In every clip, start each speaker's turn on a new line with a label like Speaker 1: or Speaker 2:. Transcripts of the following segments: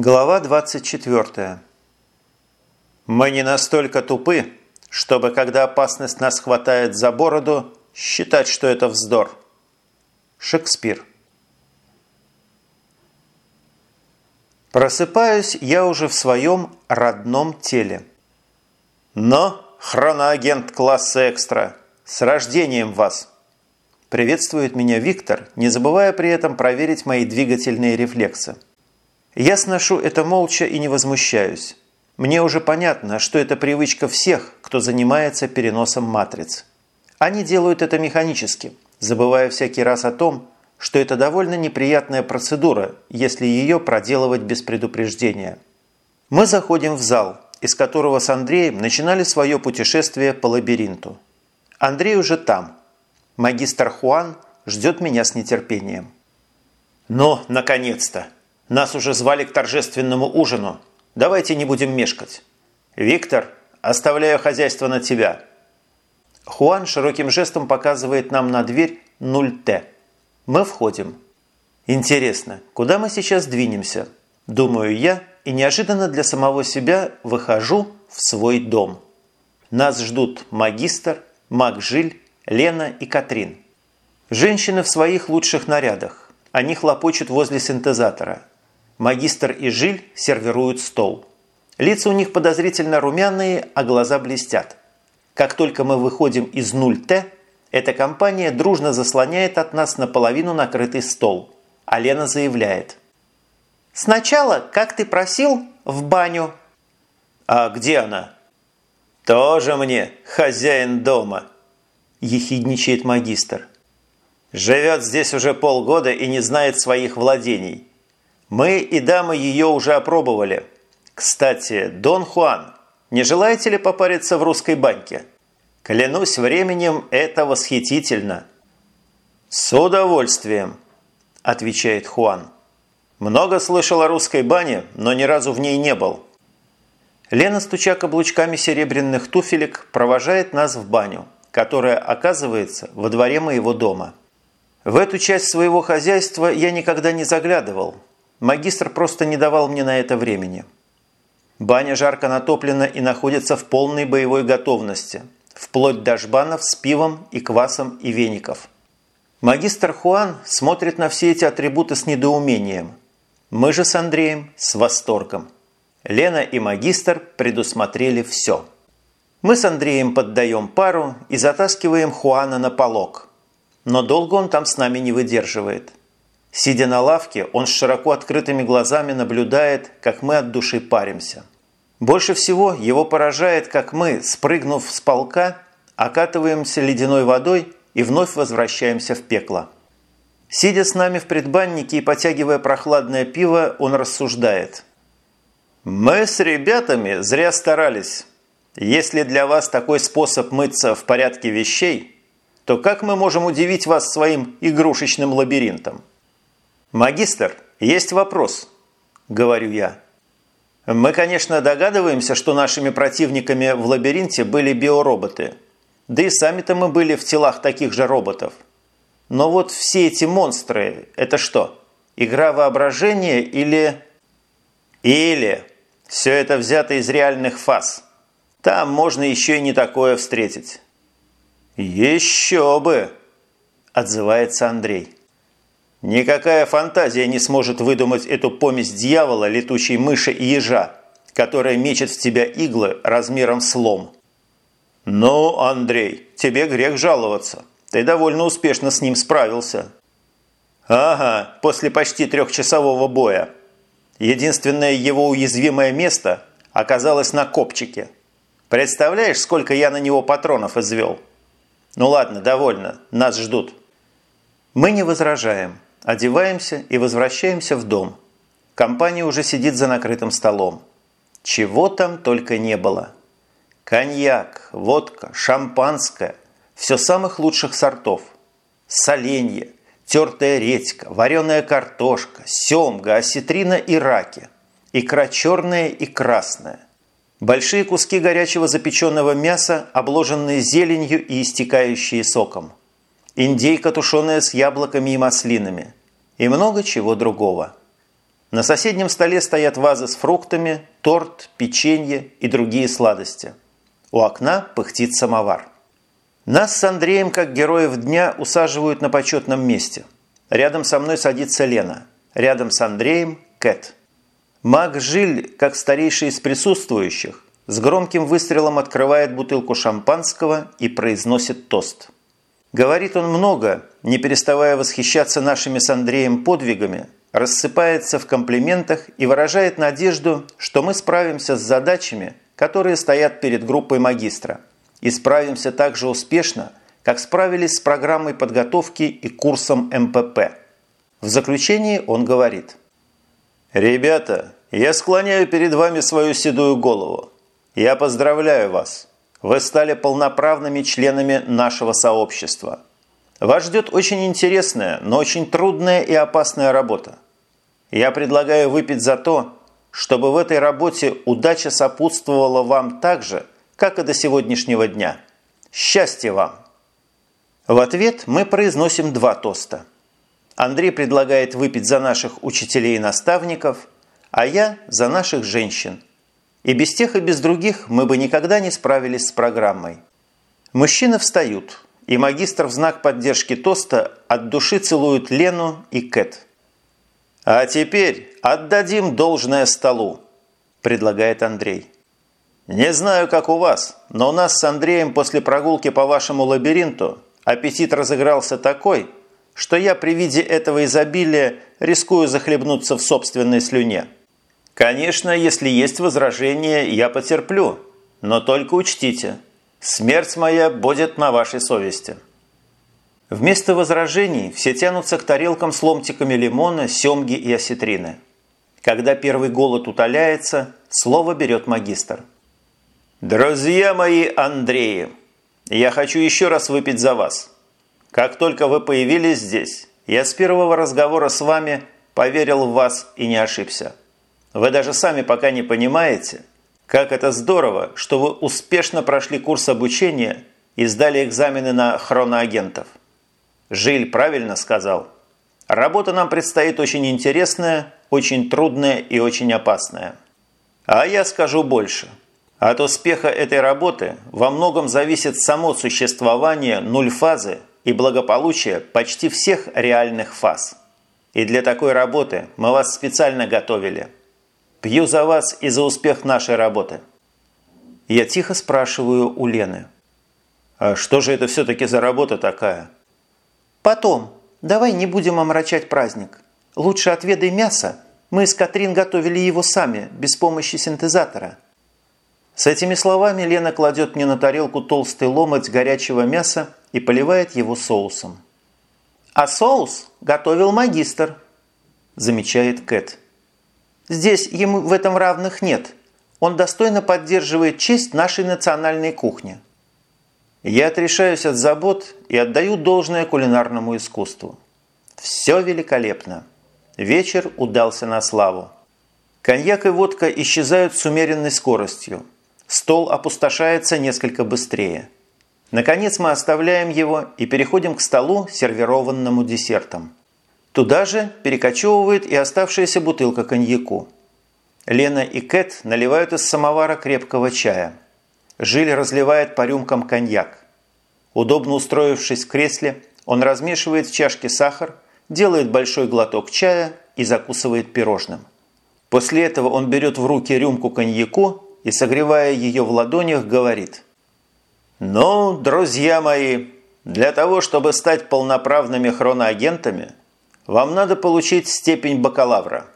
Speaker 1: Глава 24. Мы не настолько тупы, чтобы, когда опасность нас хватает за бороду, считать, что это вздор. Шекспир. Просыпаюсь я уже в своем родном теле. Но, хроноагент класса экстра, с рождением вас! Приветствует меня Виктор, не забывая при этом проверить мои двигательные рефлексы. Я сношу это молча и не возмущаюсь. Мне уже понятно, что это привычка всех, кто занимается переносом матриц. Они делают это механически, забывая всякий раз о том, что это довольно неприятная процедура, если ее проделывать без предупреждения. Мы заходим в зал, из которого с Андреем начинали свое путешествие по лабиринту. Андрей уже там. Магистр Хуан ждет меня с нетерпением. «Ну, наконец-то!» Нас уже звали к торжественному ужину. Давайте не будем мешкать. Виктор, оставляю хозяйство на тебя». Хуан широким жестом показывает нам на дверь 0Т. Мы входим. Интересно, куда мы сейчас двинемся? Думаю я и неожиданно для самого себя выхожу в свой дом. Нас ждут магистр, маг Жиль, Лена и Катрин. Женщины в своих лучших нарядах. Они хлопочут возле синтезатора. Магистр и Жиль сервируют стол. Лица у них подозрительно румяные, а глаза блестят. Как только мы выходим из 0Т, эта компания дружно заслоняет от нас наполовину накрытый стол. А Лена заявляет. «Сначала, как ты просил, в баню». «А где она?» «Тоже мне хозяин дома», – ехидничает магистр. «Живет здесь уже полгода и не знает своих владений. Мы и дамы ее уже опробовали. Кстати, Дон Хуан, не желаете ли попариться в русской баньке? Клянусь временем, это восхитительно. С удовольствием, отвечает Хуан. Много слышал о русской бане, но ни разу в ней не был. Лена, стуча каблучками серебряных туфелек, провожает нас в баню, которая оказывается во дворе моего дома. В эту часть своего хозяйства я никогда не заглядывал, Магистр просто не давал мне на это времени. Баня жарко натоплена и находится в полной боевой готовности, вплоть до жбанов с пивом и квасом и веников. Магистр Хуан смотрит на все эти атрибуты с недоумением. Мы же с Андреем с восторгом. Лена и магистр предусмотрели все. Мы с Андреем поддаем пару и затаскиваем Хуана на полог. Но долго он там с нами не выдерживает. Сидя на лавке, он с широко открытыми глазами наблюдает, как мы от души паримся. Больше всего его поражает, как мы, спрыгнув с полка, окатываемся ледяной водой и вновь возвращаемся в пекло. Сидя с нами в предбаннике и потягивая прохладное пиво, он рассуждает. «Мы с ребятами зря старались. Если для вас такой способ мыться в порядке вещей, то как мы можем удивить вас своим игрушечным лабиринтом?» «Магистр, есть вопрос», – говорю я. «Мы, конечно, догадываемся, что нашими противниками в лабиринте были биороботы. Да и сами-то мы были в телах таких же роботов. Но вот все эти монстры – это что, игра воображения или… Или все это взято из реальных фаз. Там можно еще и не такое встретить». «Еще бы!» – отзывается Андрей. Никакая фантазия не сможет выдумать эту помесь дьявола, летучей мыши и ежа, которая мечет в тебя иглы размером с лом. «Ну, Андрей, тебе грех жаловаться. Ты довольно успешно с ним справился». «Ага, после почти трехчасового боя. Единственное его уязвимое место оказалось на копчике. Представляешь, сколько я на него патронов извел?» «Ну ладно, довольно, нас ждут». Мы не возражаем. Одеваемся и возвращаемся в дом. Компания уже сидит за накрытым столом. Чего там только не было. Коньяк, водка, шампанское – все самых лучших сортов. Соленье, тертая редька, вареная картошка, семга, осетрина и раки. Икра черная и красная. Большие куски горячего запеченного мяса, обложенные зеленью и истекающие соком индейка, тушеная с яблоками и маслинами и много чего другого. На соседнем столе стоят вазы с фруктами, торт, печенье и другие сладости. У окна пыхтит самовар. Нас с Андреем, как героев дня, усаживают на почетном месте. Рядом со мной садится Лена. Рядом с Андреем – Кэт. Маг Жиль, как старейший из присутствующих, с громким выстрелом открывает бутылку шампанского и произносит тост. Говорит он много, не переставая восхищаться нашими с Андреем подвигами, рассыпается в комплиментах и выражает надежду, что мы справимся с задачами, которые стоят перед группой магистра, и справимся так же успешно, как справились с программой подготовки и курсом МПП. В заключении он говорит. «Ребята, я склоняю перед вами свою седую голову. Я поздравляю вас. Вы стали полноправными членами нашего сообщества. Вас ждет очень интересная, но очень трудная и опасная работа. Я предлагаю выпить за то, чтобы в этой работе удача сопутствовала вам так же, как и до сегодняшнего дня. Счастья вам! В ответ мы произносим два тоста. Андрей предлагает выпить за наших учителей и наставников, а я за наших женщин – и без тех и без других мы бы никогда не справились с программой. Мужчины встают, и магистр в знак поддержки тоста от души целует Лену и Кэт. «А теперь отдадим должное столу», – предлагает Андрей. «Не знаю, как у вас, но у нас с Андреем после прогулки по вашему лабиринту аппетит разыгрался такой, что я при виде этого изобилия рискую захлебнуться в собственной слюне». Конечно, если есть возражения, я потерплю, но только учтите, смерть моя будет на вашей совести. Вместо возражений все тянутся к тарелкам с ломтиками лимона, семги и осетрины. Когда первый голод утоляется, слово берет магистр. «Друзья мои Андреи, я хочу еще раз выпить за вас. Как только вы появились здесь, я с первого разговора с вами поверил в вас и не ошибся». Вы даже сами пока не понимаете, как это здорово, что вы успешно прошли курс обучения и сдали экзамены на хроноагентов. Жиль правильно сказал. Работа нам предстоит очень интересная, очень трудная и очень опасная. А я скажу больше. От успеха этой работы во многом зависит само существование нуль-фазы и благополучие почти всех реальных фаз. И для такой работы мы вас специально готовили – Пью за вас и за успех нашей работы. Я тихо спрашиваю у Лены. А что же это все-таки за работа такая?
Speaker 2: Потом. Давай не будем омрачать праздник. Лучше отведай мясо. Мы с Катрин готовили его сами, без помощи синтезатора.
Speaker 1: С этими словами Лена кладет мне на тарелку толстый ломоть горячего мяса и поливает его соусом.
Speaker 2: «А соус готовил магистр», – замечает Кэт. Здесь ему в этом равных нет. Он достойно поддерживает честь нашей национальной кухни.
Speaker 1: Я отрешаюсь от забот и отдаю должное кулинарному искусству. Все великолепно. Вечер удался на славу. Коньяк и водка исчезают с умеренной скоростью. Стол опустошается несколько быстрее. Наконец мы оставляем его и переходим к столу, сервированному десертом. Туда же перекочевывает и оставшаяся бутылка коньяку. Лена и Кэт наливают из самовара крепкого чая. Жиль разливает по рюмкам коньяк. Удобно устроившись в кресле, он размешивает в чашке сахар, делает большой глоток чая и закусывает пирожным. После этого он берет в руки рюмку коньяку и, согревая ее в ладонях, говорит «Ну, друзья мои, для того, чтобы стать полноправными хроноагентами – вам надо получить степень бакалавра.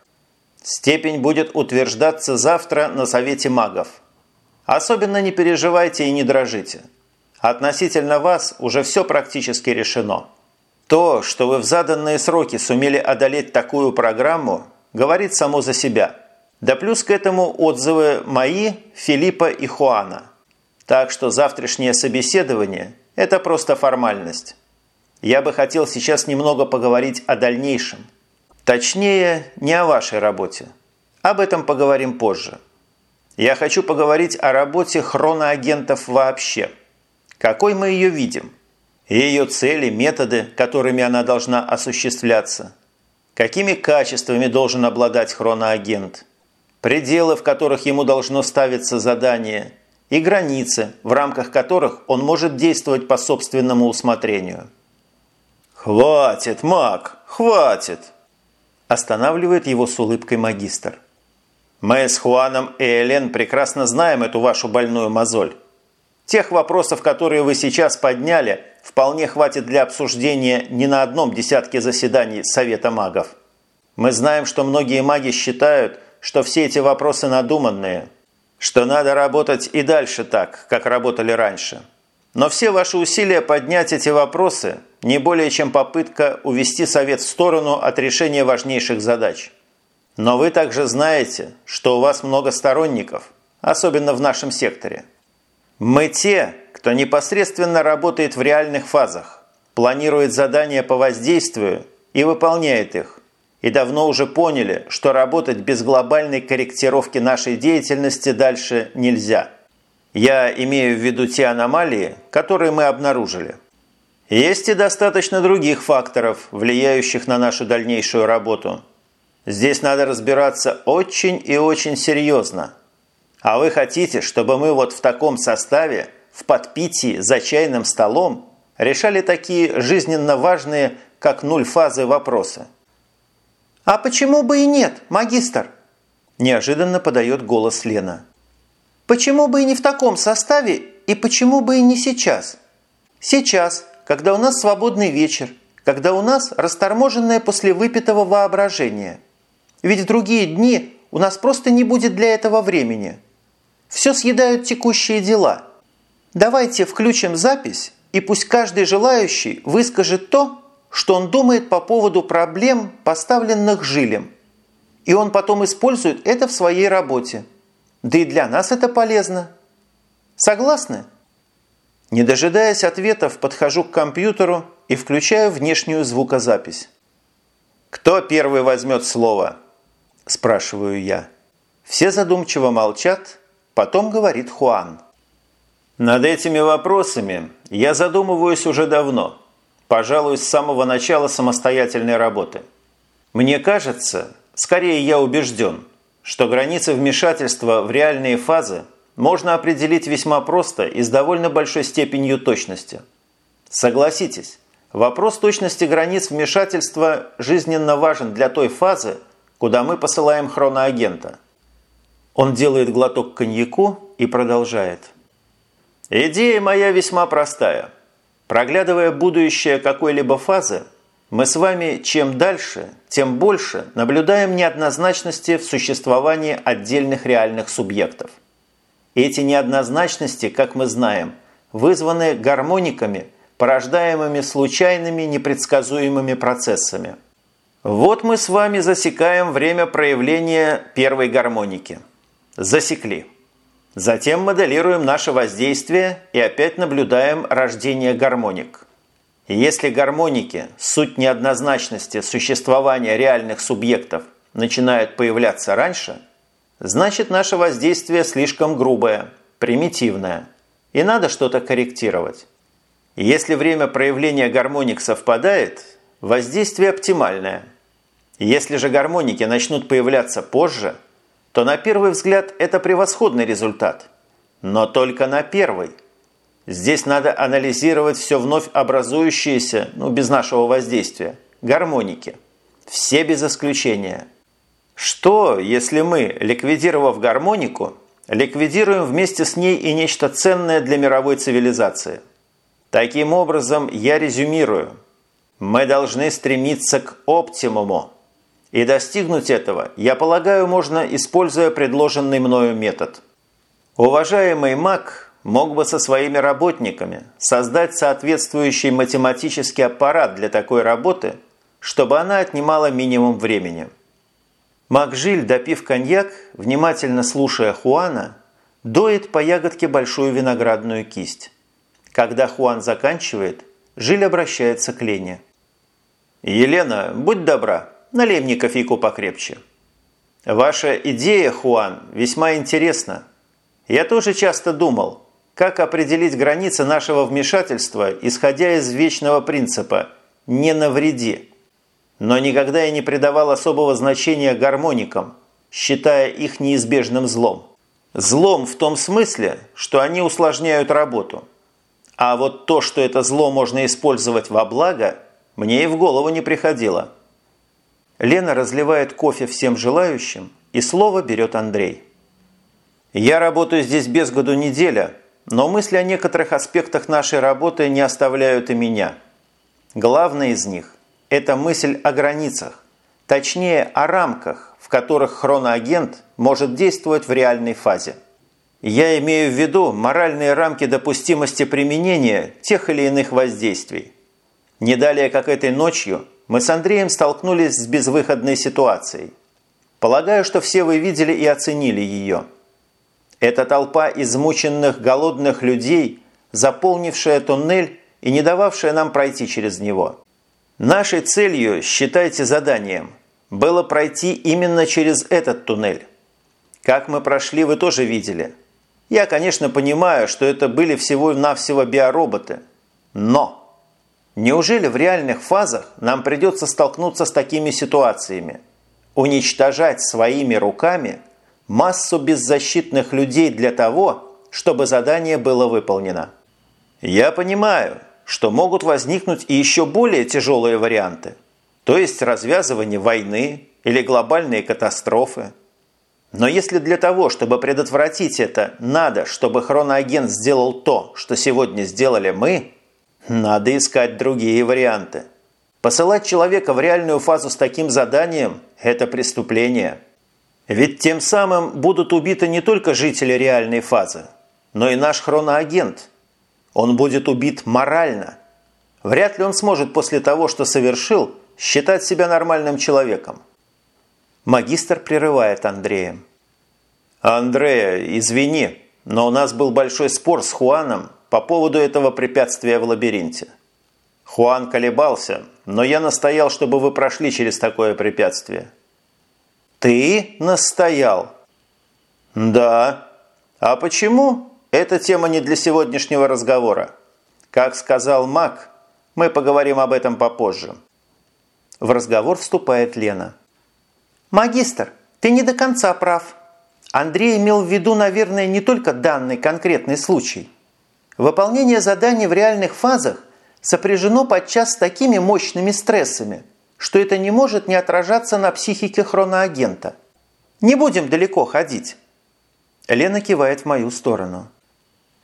Speaker 1: Степень будет утверждаться завтра на Совете магов. Особенно не переживайте и не дрожите. Относительно вас уже все практически решено. То, что вы в заданные сроки сумели одолеть такую программу, говорит само за себя. Да плюс к этому отзывы мои, Филиппа и Хуана. Так что завтрашнее собеседование – это просто формальность я бы хотел сейчас немного поговорить о дальнейшем. Точнее, не о вашей работе. Об этом поговорим позже. Я хочу поговорить о работе хроноагентов вообще. Какой мы ее видим? Ее цели, методы, которыми она должна осуществляться. какими качествами должен обладать хроноагент, пределы, в которых ему должно ставиться задание, и границы, в рамках которых он может действовать по собственному усмотрению. «Хватит, маг, хватит!» Останавливает его с улыбкой магистр. «Мы с Хуаном и Элен прекрасно знаем эту вашу больную мозоль. Тех вопросов, которые вы сейчас подняли, вполне хватит для обсуждения не на одном десятке заседаний Совета магов. Мы знаем, что многие маги считают, что все эти вопросы надуманные, что надо работать и дальше так, как работали раньше. Но все ваши усилия поднять эти вопросы – не более чем попытка увести Совет в сторону от решения важнейших задач. Но вы также знаете, что у вас много сторонников, особенно в нашем секторе. Мы те, кто непосредственно работает в реальных фазах, планирует задания по воздействию и выполняет их, и давно уже поняли, что работать без глобальной корректировки нашей деятельности дальше нельзя. Я имею в виду те аномалии, которые мы обнаружили. Есть и достаточно других факторов, влияющих на нашу дальнейшую работу. Здесь надо разбираться очень и очень серьезно. А вы хотите, чтобы мы вот в таком составе, в подпитии за чайным столом, решали такие жизненно важные, как нуль фазы вопросы?
Speaker 2: «А почему бы и нет, магистр?» Неожиданно подает голос Лена. «Почему бы и не в таком составе, и почему бы и не сейчас? Сейчас, когда у нас свободный вечер, когда у нас расторможенное после выпитого воображение. Ведь в другие дни у нас просто не будет для этого времени. Все съедают текущие дела. Давайте включим запись, и пусть каждый желающий выскажет то, что он думает по поводу проблем, поставленных жилем. И он потом использует это в своей работе. Да и для нас это полезно. Согласны? Не дожидаясь ответов, подхожу к компьютеру и включаю внешнюю звукозапись.
Speaker 1: «Кто первый возьмет слово?» – спрашиваю я. Все задумчиво молчат, потом говорит Хуан. «Над этими вопросами я задумываюсь уже давно, пожалуй, с самого начала самостоятельной работы. Мне кажется, скорее я убежден, что границы вмешательства в реальные фазы – можно определить весьма просто и с довольно большой степенью точности. Согласитесь, вопрос точности границ вмешательства жизненно важен для той фазы, куда мы посылаем хроноагента. Он делает глоток коньяку и продолжает. Идея моя весьма простая. Проглядывая будущее какой-либо фазы, мы с вами чем дальше, тем больше наблюдаем неоднозначности в существовании отдельных реальных субъектов. Эти неоднозначности, как мы знаем, вызваны гармониками, порождаемыми случайными непредсказуемыми процессами. Вот мы с вами засекаем время проявления первой гармоники. Засекли. Затем моделируем наше воздействие и опять наблюдаем рождение гармоник. Если гармоники, суть неоднозначности существования реальных субъектов, начинают появляться раньше – Значит, наше воздействие слишком грубое, примитивное, и надо что-то корректировать. Если время проявления гармоник совпадает, воздействие оптимальное. Если же гармоники начнут появляться позже, то на первый взгляд это превосходный результат. Но только на первый. Здесь надо анализировать все вновь образующиеся, ну без нашего воздействия, гармоники. Все без исключения – что, если мы, ликвидировав гармонику, ликвидируем вместе с ней и нечто ценное для мировой цивилизации? Таким образом, я резюмирую. Мы должны стремиться к оптимуму. И достигнуть этого, я полагаю, можно, используя предложенный мною метод. Уважаемый маг мог бы со своими работниками создать соответствующий математический аппарат для такой работы, чтобы она отнимала минимум времени – Макжиль, допив коньяк, внимательно слушая Хуана, доит по ягодке большую виноградную кисть. Когда Хуан заканчивает, Жиль обращается к Лене. «Елена, будь добра, налей мне кофейку покрепче». «Ваша идея, Хуан, весьма интересна. Я тоже часто думал, как определить границы нашего вмешательства, исходя из вечного принципа «не навреди». но никогда я не придавал особого значения гармоникам, считая их неизбежным злом. Злом в том смысле, что они усложняют работу. А вот то, что это зло можно использовать во благо, мне и в голову не приходило. Лена разливает кофе всем желающим, и слово берет Андрей. Я работаю здесь без году неделя, но мысли о некоторых аспектах нашей работы не оставляют и меня. Главное из них – это мысль о границах, точнее о рамках, в которых хроноагент может действовать в реальной фазе. Я имею в виду моральные рамки допустимости применения тех или иных воздействий. Не далее, как этой ночью, мы с Андреем столкнулись с безвыходной ситуацией. Полагаю, что все вы видели и оценили ее. Это толпа измученных голодных людей, заполнившая туннель и не дававшая нам пройти через него. Нашей целью, считайте заданием, было пройти именно через этот туннель. Как мы прошли, вы тоже видели. Я, конечно, понимаю, что это были всего-навсего биороботы. Но неужели в реальных фазах нам придется столкнуться с такими ситуациями? Уничтожать своими руками массу беззащитных людей для того, чтобы задание было выполнено. Я понимаю, что могут возникнуть и еще более тяжелые варианты, то есть развязывание войны или глобальные катастрофы. Но если для того, чтобы предотвратить это, надо, чтобы хроноагент сделал то, что сегодня сделали мы, надо искать другие варианты. Посылать человека в реальную фазу с таким заданием – это преступление. Ведь тем самым будут убиты не только жители реальной фазы, но и наш хроноагент. Он будет убит морально. Вряд ли он сможет после того, что совершил, считать себя нормальным человеком. Магистр прерывает Андрея. «Андрея, извини, но у нас был большой спор с Хуаном по поводу этого препятствия в лабиринте. Хуан колебался, но я настоял, чтобы вы прошли через такое препятствие». «Ты настоял?» «Да. А почему? Эта тема не для сегодняшнего разговора. Как сказал Мак, мы поговорим об этом попозже». В разговор вступает Лена. «Магистр, ты не до конца прав. Андрей имел в виду, наверное, не только данный конкретный случай. Выполнение заданий в реальных фазах сопряжено подчас с такими мощными стрессами, что это не может не отражаться на психике хроноагента. Не будем далеко ходить». Лена кивает в мою сторону.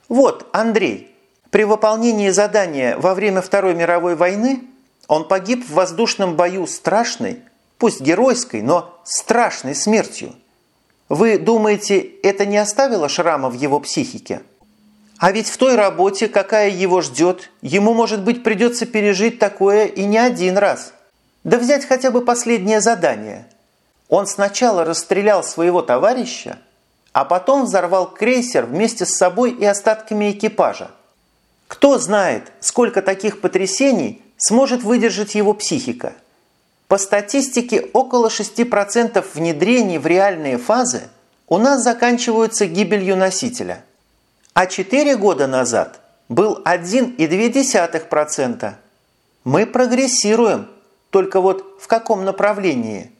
Speaker 1: «Вот, Андрей, при выполнении задания во время Второй мировой войны он погиб в воздушном бою страшной, пусть геройской, но страшной смертью. Вы думаете, это не оставило шрама в его психике? А ведь в той работе, какая его ждет, ему, может быть, придется пережить такое и не один раз. Да взять хотя бы последнее задание. Он сначала расстрелял своего товарища, а потом взорвал крейсер вместе с собой и остатками экипажа. Кто знает, сколько таких потрясений сможет выдержать его психика – по статистике, около 6% внедрений в реальные фазы у нас заканчиваются гибелью носителя. А 4 года назад был 1,2%. Мы прогрессируем, только вот в каком направлении?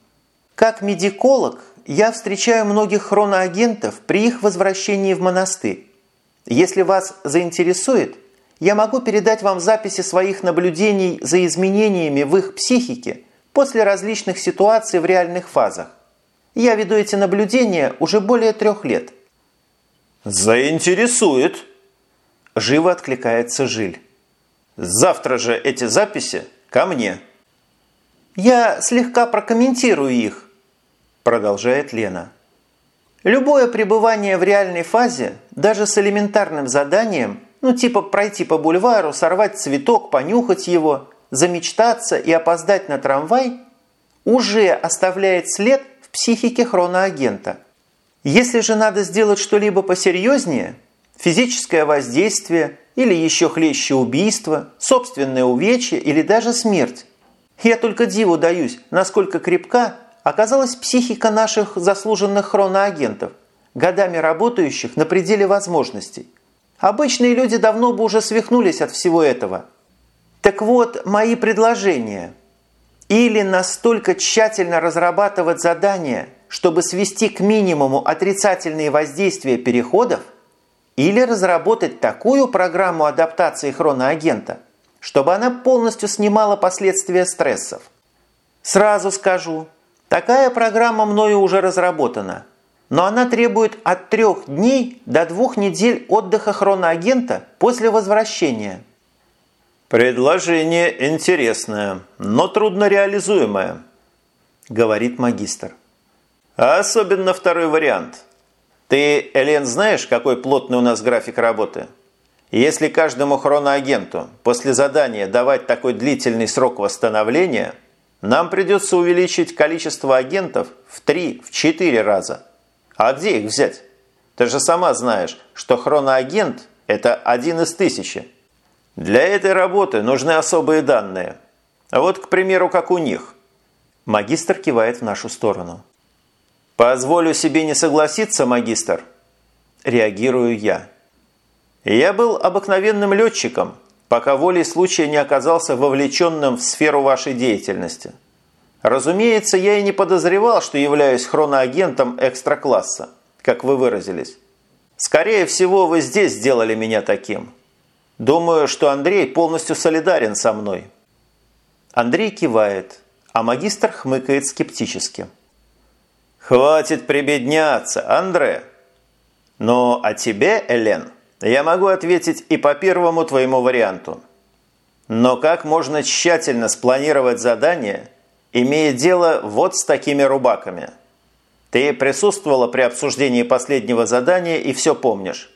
Speaker 1: Как медиколог я встречаю многих хроноагентов при их возвращении в монастырь. Если вас заинтересует, я могу передать вам записи своих наблюдений за изменениями в их психике – после различных ситуаций в реальных фазах. Я веду эти наблюдения уже более трех лет. «Заинтересует!» – живо откликается Жиль. «Завтра же эти записи ко мне».
Speaker 2: «Я слегка прокомментирую их», – продолжает Лена. «Любое пребывание в реальной фазе, даже с элементарным заданием, ну типа пройти по бульвару, сорвать цветок, понюхать его – замечтаться и опоздать на трамвай уже оставляет след в психике хроноагента. Если же надо сделать что-либо посерьезнее, физическое воздействие или еще хлеще убийство, собственное увечье или даже смерть, я только диву даюсь, насколько крепка оказалась психика наших заслуженных хроноагентов, годами работающих на пределе возможностей. Обычные люди давно бы уже свихнулись от всего этого – так вот, мои предложения. Или настолько тщательно разрабатывать задания, чтобы свести к минимуму отрицательные воздействия переходов, или разработать такую программу адаптации хроноагента, чтобы она полностью снимала последствия стрессов. Сразу скажу, такая программа мною уже разработана, но она требует от трех дней до двух недель отдыха хроноагента после возвращения –
Speaker 1: «Предложение интересное, но трудно реализуемое», – говорит магистр. А особенно второй вариант. Ты, Элен, знаешь, какой плотный у нас график работы? Если каждому хроноагенту после задания давать такой длительный срок восстановления, нам придется увеличить количество агентов в 3-4 раза. А где их взять? Ты же сама знаешь, что хроноагент – это один из тысячи. Для этой работы нужны особые данные. Вот, к примеру, как у них. Магистр кивает в нашу сторону. «Позволю себе не согласиться, магистр». Реагирую я. Я был обыкновенным летчиком, пока волей случая не оказался вовлеченным в сферу вашей деятельности. Разумеется, я и не подозревал, что являюсь хроноагентом экстра-класса, как вы выразились. Скорее всего, вы здесь сделали меня таким. Думаю, что Андрей полностью солидарен со мной. Андрей кивает, а магистр хмыкает скептически. Хватит прибедняться, Андре. Но о тебе, Элен, я могу ответить и по первому твоему варианту. Но как можно тщательно спланировать задание, имея дело вот с такими рубаками? Ты присутствовала при обсуждении последнего задания и все помнишь.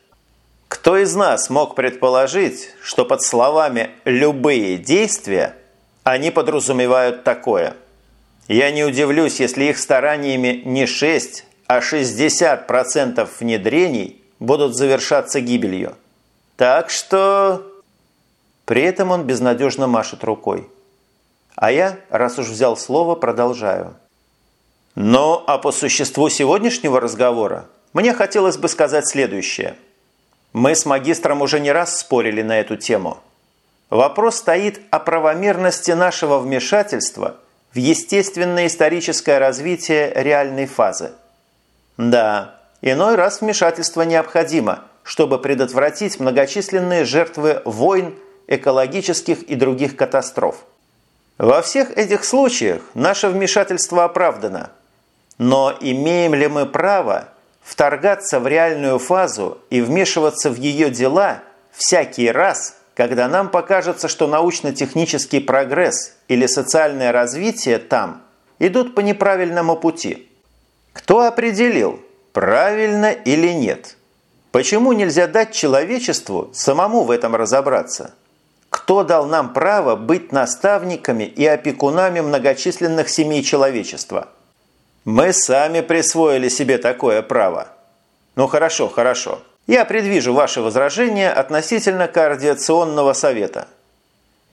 Speaker 1: Кто из нас мог предположить, что под словами «любые действия» они подразумевают такое? Я не удивлюсь, если их стараниями не 6, а 60% внедрений будут завершаться гибелью. Так что... При этом он безнадежно машет рукой. А я, раз уж взял слово, продолжаю. Но а по существу сегодняшнего разговора мне хотелось бы сказать следующее – мы с магистром уже не раз спорили на эту тему. Вопрос стоит о правомерности нашего вмешательства в естественное историческое развитие реальной фазы. Да, иной раз вмешательство необходимо, чтобы предотвратить многочисленные жертвы войн, экологических и других катастроф. Во всех этих случаях наше вмешательство оправдано. Но имеем ли мы право вторгаться в реальную фазу и вмешиваться в ее дела всякий раз, когда нам покажется, что научно-технический прогресс или социальное развитие там идут по неправильному пути. Кто определил, правильно или нет? Почему нельзя дать человечеству самому в этом разобраться? Кто дал нам право быть наставниками и опекунами многочисленных семей человечества – мы сами присвоили себе такое право. Ну хорошо, хорошо. Я предвижу ваши возражения относительно координационного совета.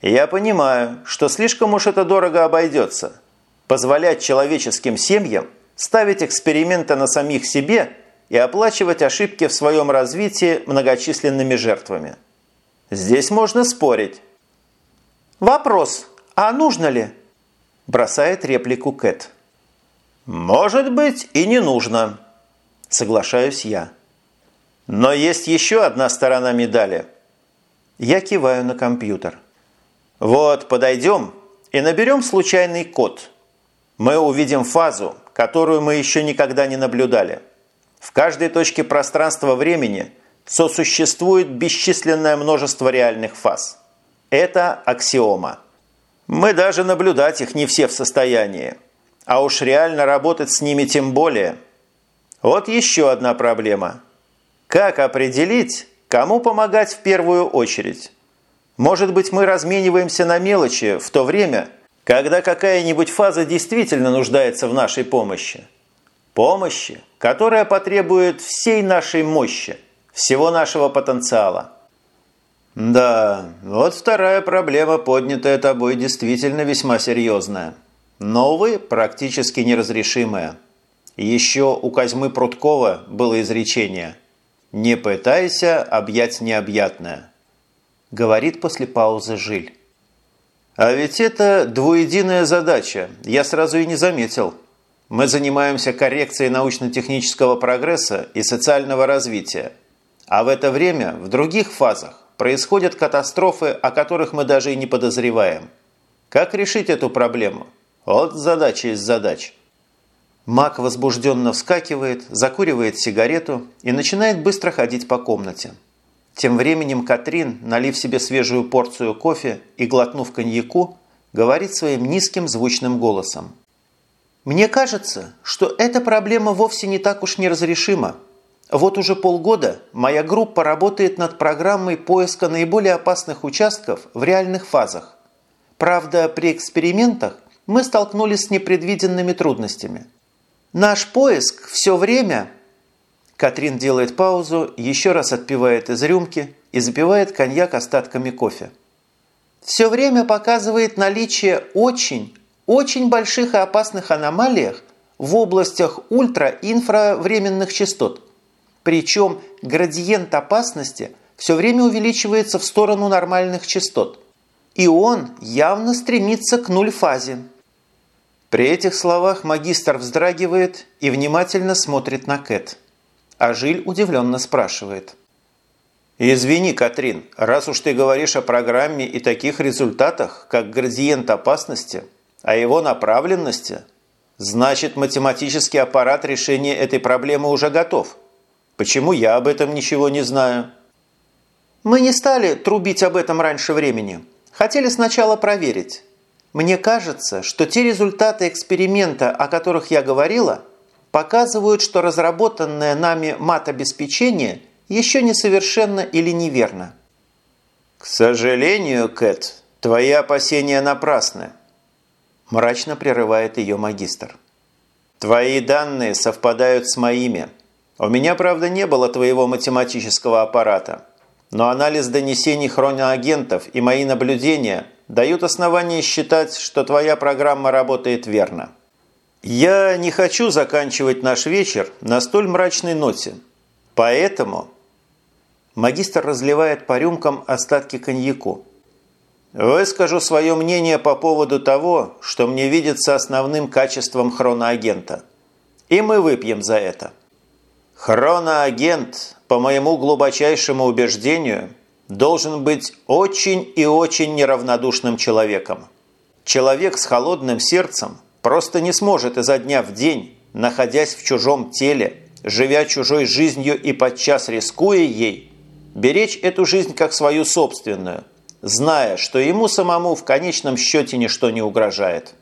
Speaker 1: Я понимаю, что слишком уж это дорого обойдется. Позволять человеческим семьям ставить эксперименты на самих себе и оплачивать ошибки в своем развитии многочисленными жертвами. Здесь можно спорить. «Вопрос, а нужно ли?» – бросает реплику Кэт. «Может быть, и не нужно», – соглашаюсь я. «Но есть еще одна сторона медали». Я киваю на компьютер. «Вот, подойдем и наберем случайный код. Мы увидим фазу, которую мы еще никогда не наблюдали. В каждой точке пространства-времени сосуществует бесчисленное множество реальных фаз. Это аксиома. Мы даже наблюдать их не все в состоянии. А уж реально работать с ними тем более. Вот еще одна проблема. Как определить, кому помогать в первую очередь? Может быть, мы размениваемся на мелочи в то время, когда какая-нибудь фаза действительно нуждается в нашей помощи. Помощи, которая потребует всей нашей мощи, всего нашего потенциала. Да, вот вторая проблема, поднятая тобой, действительно весьма серьезная но, увы, практически неразрешимое. Еще у Козьмы Прудкова было изречение «Не пытайся объять необъятное», говорит после паузы Жиль. А ведь это двуединая задача, я сразу и не заметил. Мы занимаемся коррекцией научно-технического прогресса и социального развития. А в это время в других фазах происходят катастрофы, о которых мы даже и не подозреваем. Как решить эту проблему? Вот задача из задач. Мак возбужденно вскакивает, закуривает сигарету и начинает быстро ходить по комнате. Тем временем Катрин, налив себе свежую порцию кофе и глотнув коньяку, говорит своим низким звучным голосом. «Мне кажется, что эта проблема вовсе не так уж неразрешима. Вот уже полгода моя группа работает над программой поиска наиболее опасных участков в реальных фазах. Правда, при экспериментах мы столкнулись с непредвиденными трудностями. Наш поиск все время Катрин делает паузу, еще раз отпивает из рюмки и запивает коньяк остатками кофе. Все время показывает наличие очень, очень больших и опасных аномалиях в областях ультра- и инфравременных частот. Причем градиент опасности все время увеличивается в сторону нормальных частот. И он явно стремится к нуль-фазе. При этих словах магистр вздрагивает и внимательно смотрит на Кэт а Жиль удивленно спрашивает. «Извини, Катрин, раз уж ты говоришь о программе и таких результатах, как градиент опасности, о его направленности, значит математический аппарат решения этой проблемы уже готов. Почему я об этом ничего не знаю?» «Мы не стали трубить об этом раньше времени. Хотели сначала проверить. Мне кажется, что те результаты эксперимента, о которых я говорила – показывают, что разработанное нами мат-обеспечение еще несовершенно или неверно. «К сожалению, Кэт, твои опасения напрасны», – мрачно прерывает ее магистр. «Твои данные совпадают с моими. У меня, правда, не было твоего математического аппарата, но анализ донесений хроноагентов и мои наблюдения дают основания считать, что твоя программа работает верно». Я не хочу заканчивать наш вечер на столь мрачной ноте. Поэтому магистр разливает по рюмкам остатки коньяку. Выскажу свое мнение по поводу того, что мне видится основным качеством хроноагента. И мы выпьем за это. Хроноагент, по моему глубочайшему убеждению, должен быть очень и очень неравнодушным человеком. Человек с холодным сердцем – просто не сможет изо дня в день, находясь в чужом теле, живя чужой жизнью и подчас рискуя ей, беречь эту жизнь как свою собственную, зная, что ему самому в конечном счете ничто не угрожает.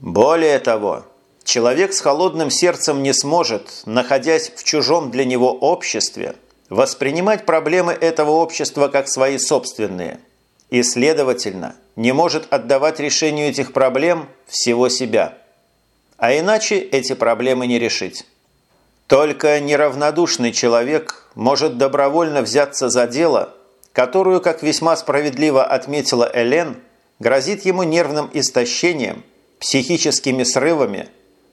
Speaker 1: Более того, человек с холодным сердцем не сможет, находясь в чужом для него обществе, воспринимать проблемы этого общества как свои собственные и, следовательно, не может отдавать решению этих проблем всего себя. А иначе эти проблемы не решить. Только неравнодушный человек может добровольно взяться за дело, которую, как весьма справедливо отметила Элен, грозит ему нервным истощением, психическими срывами,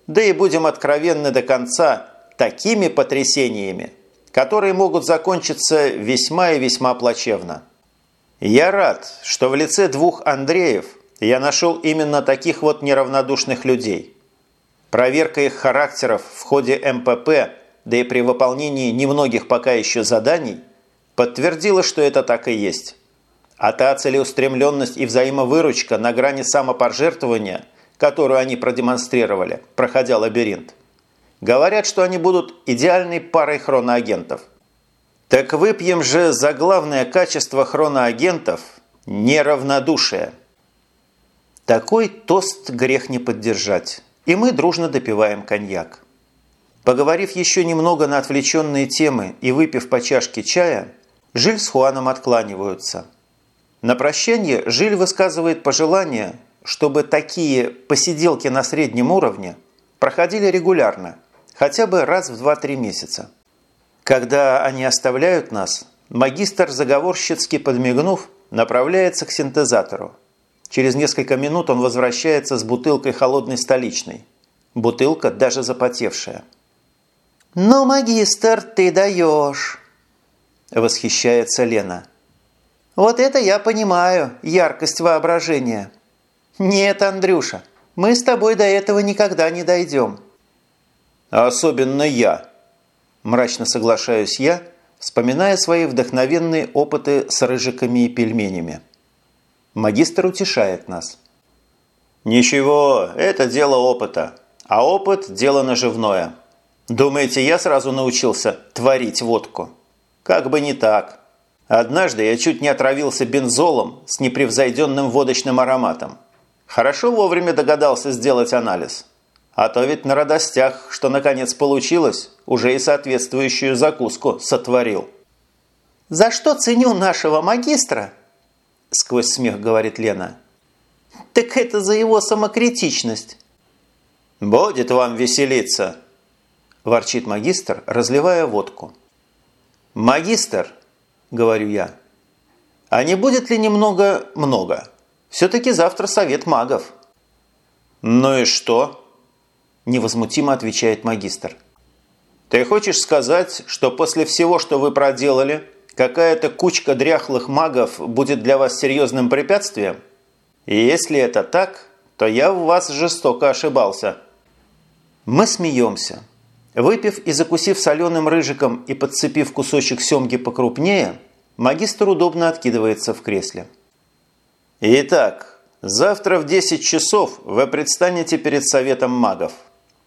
Speaker 1: да и будем откровенны до конца, такими потрясениями, которые могут закончиться весьма и весьма плачевно. Я рад, что в лице двух Андреев я нашел именно таких вот неравнодушных людей. Проверка их характеров в ходе МПП, да и при выполнении немногих пока еще заданий, подтвердила, что это так и есть. А та целеустремленность и взаимовыручка на грани самопожертвования, которую они продемонстрировали, проходя лабиринт, говорят, что они будут идеальной парой хроноагентов – так выпьем же за главное качество хроноагентов – неравнодушие. Такой тост грех не поддержать, и мы дружно допиваем коньяк. Поговорив еще немного на отвлеченные темы и выпив по чашке чая, Жиль с Хуаном откланиваются. На прощание Жиль высказывает пожелание, чтобы такие посиделки на среднем уровне проходили регулярно, хотя бы раз в 2-3 месяца. Когда они оставляют нас, магистр, заговорщицки подмигнув, направляется к синтезатору. Через несколько минут он возвращается с бутылкой холодной столичной. Бутылка даже запотевшая. «Ну, магистр, ты даешь!» Восхищается Лена. «Вот это я понимаю, яркость воображения.
Speaker 2: «Нет, Андрюша, мы с тобой до этого никогда не дойдем».
Speaker 1: «Особенно я», – мрачно соглашаюсь я, вспоминая свои вдохновенные опыты с рыжиками и пельменями. Магистр утешает нас. «Ничего, это дело опыта, а опыт – дело наживное. Думаете, я сразу научился творить водку? Как бы не так. Однажды я чуть не отравился бензолом с непревзойденным водочным ароматом. Хорошо вовремя догадался сделать анализ. А то ведь на радостях, что наконец получилось, уже и соответствующую закуску сотворил.
Speaker 2: «За что ценю нашего магистра?» Сквозь смех говорит Лена. «Так это за его самокритичность».
Speaker 1: «Будет вам веселиться», – ворчит магистр, разливая водку. «Магистр», – говорю я, – «а не будет ли немного много?» Все-таки завтра совет магов». «Ну и что?» – невозмутимо отвечает магистр. «Ты хочешь сказать, что после всего, что вы проделали, какая-то кучка дряхлых магов будет для вас серьезным препятствием? И если это так, то я в вас жестоко ошибался». Мы смеемся. Выпив и закусив соленым рыжиком и подцепив кусочек семги покрупнее, магистр удобно откидывается в кресле. Итак, завтра в 10 часов вы предстанете перед Советом магов.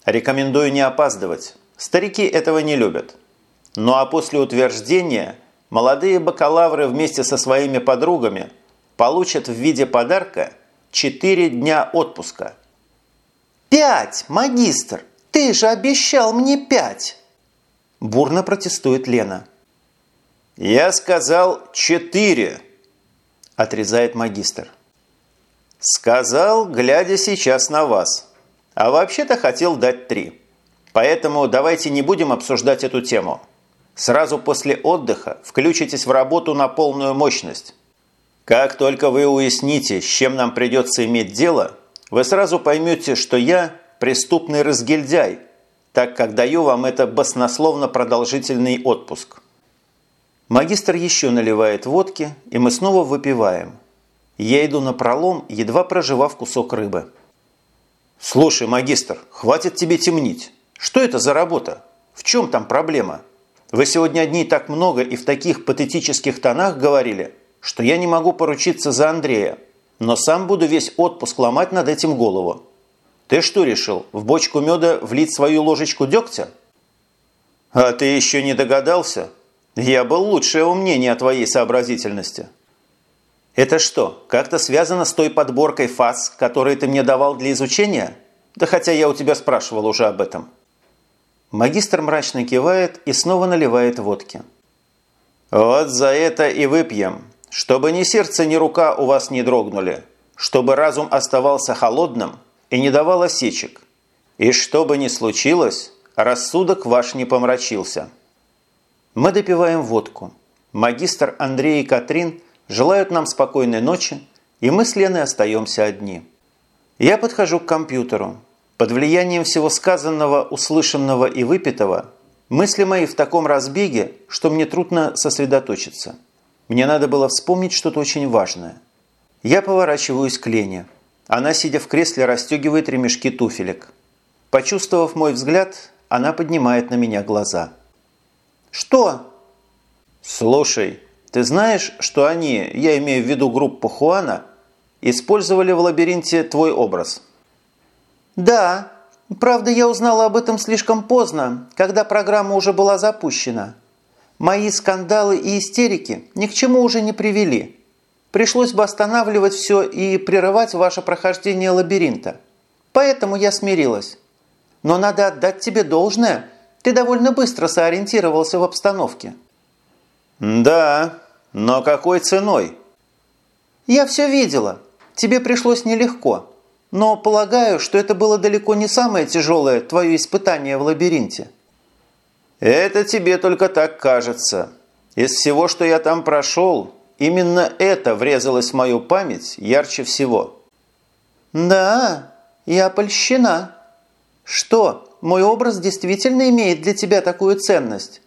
Speaker 1: Рекомендую не опаздывать. Старики этого не любят. Ну а после утверждения молодые бакалавры вместе со своими подругами получат в виде подарка 4 дня отпуска.
Speaker 2: «Пять, магистр! Ты же обещал мне пять!» Бурно протестует Лена.
Speaker 1: «Я сказал четыре!» – отрезает магистр. «Сказал, глядя сейчас на вас. А вообще-то хотел дать три. Поэтому давайте не будем обсуждать эту тему. Сразу после отдыха включитесь в работу на полную мощность. Как только вы уясните, с чем нам придется иметь дело, вы сразу поймете, что я преступный разгильдяй, так как даю вам это баснословно продолжительный отпуск». Магистр еще наливает водки, и мы снова выпиваем. Я иду на пролом, едва проживав кусок рыбы. «Слушай, магистр, хватит тебе темнить. Что это за работа? В чем там проблема? Вы сегодня одни так много и в таких патетических тонах говорили, что я не могу поручиться за Андрея, но сам буду весь отпуск ломать над этим голову. Ты что решил, в бочку меда влить свою ложечку дегтя?» «А ты еще не догадался?» Я был лучшего мнения о твоей сообразительности. Это что, как-то связано с той подборкой фаз, которые ты мне давал для изучения? Да хотя я у тебя спрашивал уже об этом. Магистр мрачно кивает и снова наливает водки. Вот за это и выпьем, чтобы ни сердце, ни рука у вас не дрогнули, чтобы разум оставался холодным и не давал осечек, и что бы ни случилось, рассудок ваш не помрачился». Мы допиваем водку. Магистр Андрей и Катрин желают нам спокойной ночи, и мы с Леной остаемся одни. Я подхожу к компьютеру. Под влиянием всего сказанного, услышанного и выпитого мысли мои в таком разбеге, что мне трудно сосредоточиться. Мне надо было вспомнить что-то очень важное. Я поворачиваюсь к Лене. Она, сидя в кресле, расстегивает ремешки туфелек. Почувствовав мой взгляд, она поднимает на меня глаза – «Что?» «Слушай, ты знаешь, что они, я имею в виду группу Хуана, использовали в лабиринте твой образ?»
Speaker 2: «Да. Правда, я узнала об этом слишком поздно, когда программа уже была запущена. Мои скандалы и истерики ни к чему уже не привели. Пришлось бы останавливать все и прерывать ваше прохождение лабиринта. Поэтому я смирилась. Но надо отдать тебе должное – ты довольно быстро сориентировался в обстановке».
Speaker 1: «Да, но какой ценой?»
Speaker 2: «Я все видела. Тебе пришлось нелегко. Но полагаю, что это было далеко не самое тяжелое твое испытание в лабиринте».
Speaker 1: «Это тебе только так кажется. Из всего, что я там прошел, именно это врезалось в мою память ярче всего».
Speaker 2: «Да, я польщена. Что, мой образ действительно имеет для тебя такую ценность?»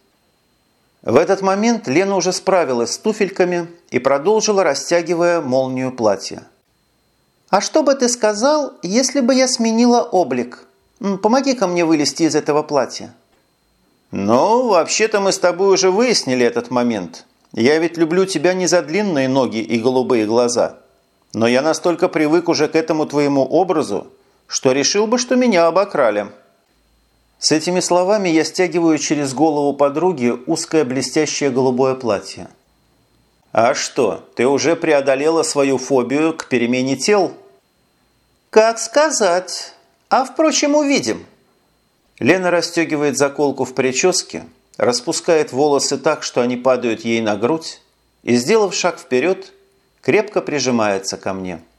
Speaker 1: В этот момент Лена уже справилась с туфельками и продолжила, растягивая молнию платья.
Speaker 2: «А что бы ты сказал, если бы я сменила облик? Помоги-ка мне вылезти из этого платья».
Speaker 1: «Ну, вообще-то мы с тобой уже выяснили этот момент. Я ведь люблю тебя не за длинные ноги и голубые глаза. Но я настолько привык уже к этому твоему образу, что решил бы, что меня обокрали». С этими словами я стягиваю через голову подруги узкое блестящее голубое платье. «А что, ты уже преодолела свою фобию к перемене тел?»
Speaker 2: «Как сказать. А, впрочем, увидим».
Speaker 1: Лена расстегивает заколку в прическе, распускает волосы так, что они падают ей на грудь, и, сделав шаг вперед, крепко прижимается ко мне –